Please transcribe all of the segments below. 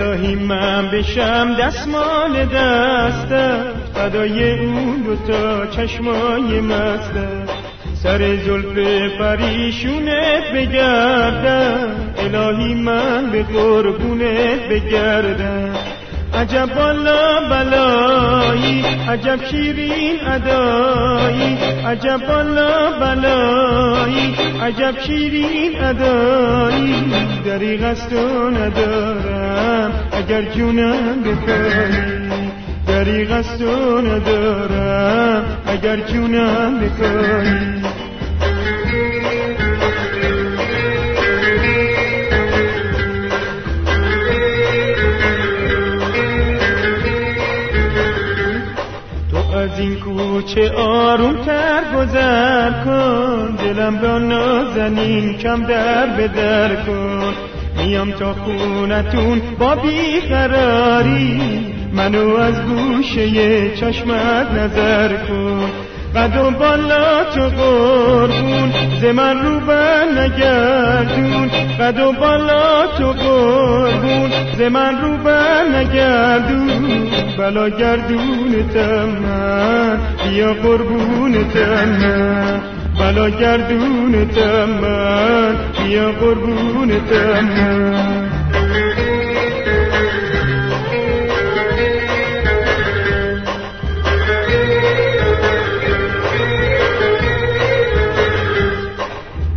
الهی من بشم دستمال دستت فدای اون دوتا چشمای مستت سر زلف پریشونت بگردم الهی من به قربونت بگردم. عجب بالا بلایی عجب شیرین ادایی. عجب بالا بلایی عجب شیرین ادایی. دریغ و ندارم. اگر جونم بکنی دریغ و ندارم. اگر جونم بکنی از این کوچه آروم تر گذر کن. دلم را نازنین کم در به در کن. میام تا خونتون با بیقراری. منو از گوشه چشمت نظر کن و بالا تو قربون. ز من رو نگردون. قد و بالا تو قربون. ز من رو نگردون. بلا گردون من. بیا قربون من. بلا گردون من بیا قربون من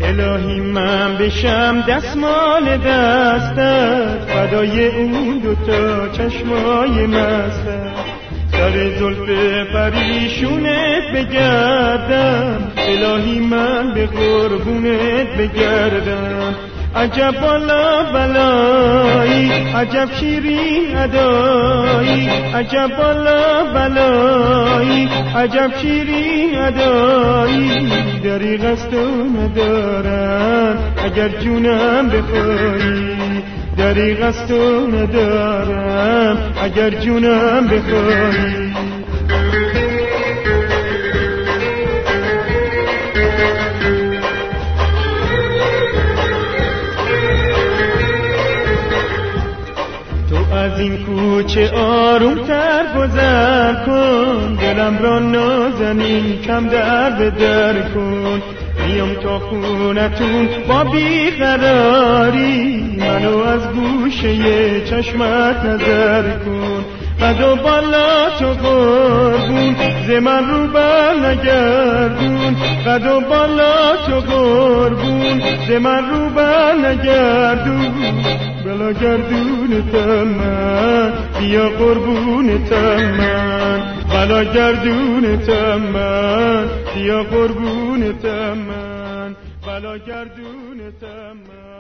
الهی من بشم دستمال دستت فدای اون دوتا چشمای مستت سر زلف پریشونت بگردم. الهی من به قربونت بگردم. عجب بالا بلایی عجب شیرین ادایی. عجب بالا بلایی عجب شیرین ادایی. دریغ است و ندارم اگر جونم بخوایی. دریغ است و ندارم. اگر جونم بخوایی. از این کوچه آروم تر گذر کن. دلم را نازنین کم در در کن. میام تا خونتون با بیقراری. منو از گوشه چشمت نظر کن. قد و بالا تو قربون ز من رو بر نگردون. قد و بالا تو قربون ز من رو بر نگردون. بلا گردون من بیا قربون من بلا گردون من بیا قربون من بلا گردون من